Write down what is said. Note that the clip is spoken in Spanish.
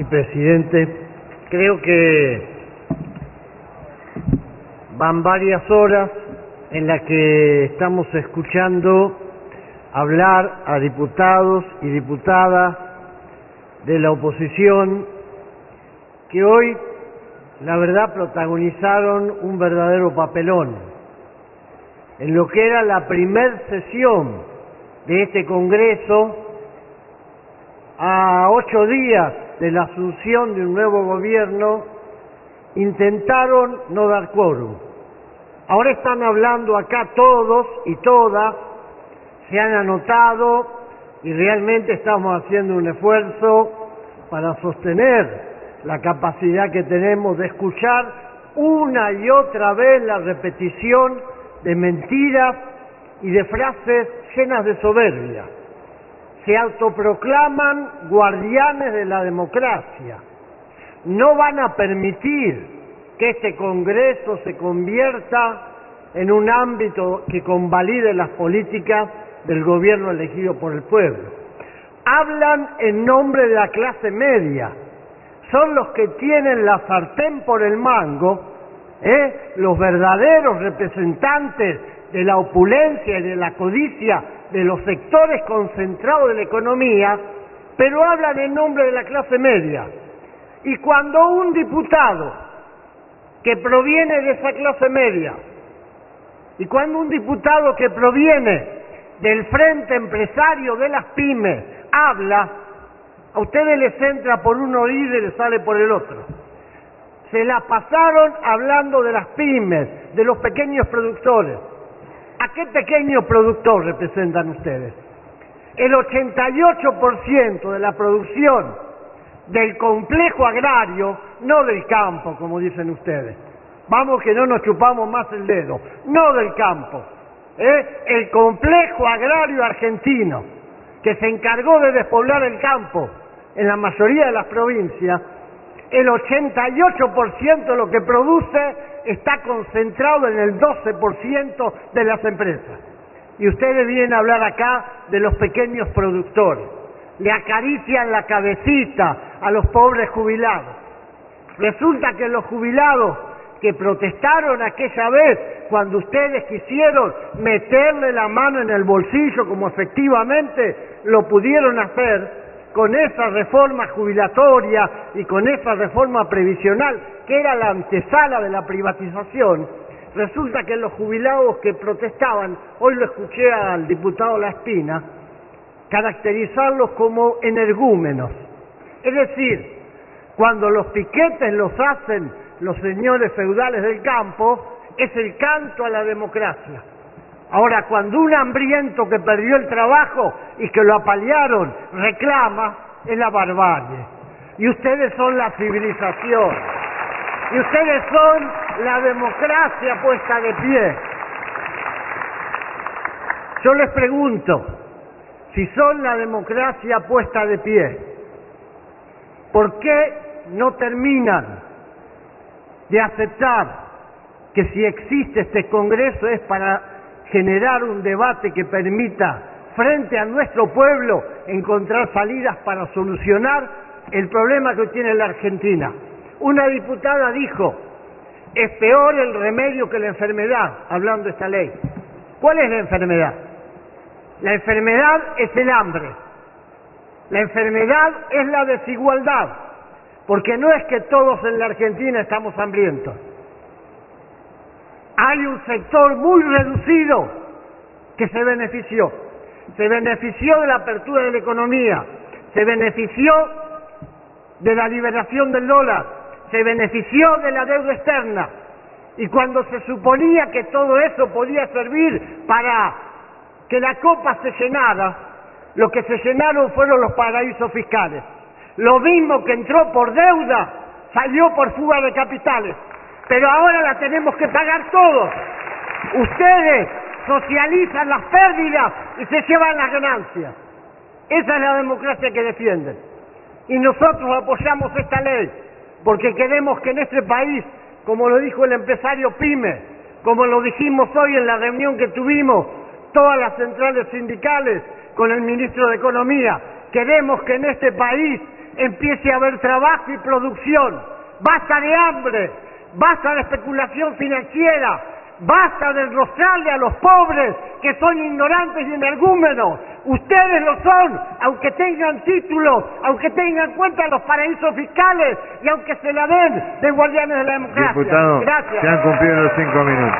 Sí, presidente. Creo que van varias horas en las que estamos escuchando hablar a diputados y diputadas de la oposición que hoy, la verdad, protagonizaron un verdadero papelón en lo que era la primer sesión de este Congreso a ocho días de la asunción de un nuevo gobierno, intentaron no dar quórum. Ahora están hablando acá todos y todas, se han anotado y realmente estamos haciendo un esfuerzo para sostener la capacidad que tenemos de escuchar una y otra vez la repetición de mentiras y de frases llenas de soberbia se autoproclaman guardianes de la democracia. No van a permitir que este Congreso se convierta en un ámbito que convalide las políticas del gobierno elegido por el pueblo. Hablan en nombre de la clase media. Son los que tienen la sartén por el mango, ¿eh? los verdaderos representantes de la opulencia y de la codicia de los sectores concentrados de la economía, pero hablan en nombre de la clase media. Y cuando un diputado que proviene de esa clase media, y cuando un diputado que proviene del frente empresario de las pymes habla, a ustedes les entra por un oído y les sale por el otro. Se la pasaron hablando de las pymes, de los pequeños productores. ¿A qué pequeño productor representan ustedes? El 88% de la producción del complejo agrario, no del campo, como dicen ustedes. Vamos que no nos chupamos más el dedo, no del campo. ¿eh? El complejo agrario argentino, que se encargó de despoblar el campo en la mayoría de las provincias, el 88% de lo que produce está concentrado en el 12% de las empresas. Y ustedes vienen a hablar acá de los pequeños productores. Le acarician la cabecita a los pobres jubilados. Resulta que los jubilados que protestaron aquella vez cuando ustedes quisieron meterle la mano en el bolsillo como efectivamente lo pudieron hacer, con esa reforma jubilatoria y con esa reforma previsional, que era la antesala de la privatización, resulta que los jubilados que protestaban, hoy lo escuché al diputado La Espina, caracterizarlos como energúmenos. Es decir, cuando los piquetes los hacen los señores feudales del campo, es el canto a la democracia. Ahora, cuando un hambriento que perdió el trabajo y que lo apalearon reclama, es la barbarie. Y ustedes son la civilización. Y ustedes son la democracia puesta de pie. Yo les pregunto, si son la democracia puesta de pie, ¿por qué no terminan de aceptar que si existe este Congreso es para generar un debate que permita frente a nuestro pueblo encontrar salidas para solucionar el problema que tiene la Argentina. Una diputada dijo, es peor el remedio que la enfermedad, hablando de esta ley. ¿Cuál es la enfermedad? La enfermedad es el hambre. La enfermedad es la desigualdad, porque no es que todos en la Argentina estamos hambrientos hay un sector muy reducido que se benefició. Se benefició de la apertura de la economía, se benefició de la liberación del dólar, se benefició de la deuda externa. Y cuando se suponía que todo eso podía servir para que la copa se llenara, lo que se llenaron fueron los paraísos fiscales. Lo mismo que entró por deuda, salió por fuga de capitales pero ahora la tenemos que pagar todos. Ustedes socializan las pérdidas y se llevan las ganancias. Esa es la democracia que defienden. Y nosotros apoyamos esta ley porque queremos que en este país, como lo dijo el empresario Pyme, como lo dijimos hoy en la reunión que tuvimos, todas las centrales sindicales con el ministro de Economía, queremos que en este país empiece a haber trabajo y producción. Basta de hambre, basta de especulación financiera, basta de enrostrarle a los pobres que son ignorantes y energúmenos. Ustedes lo son, aunque tengan títulos, aunque tengan cuenta los paraísos fiscales y aunque se la den de guardianes de la democracia. Diputado, Gracias. se han cumplido los cinco minutos.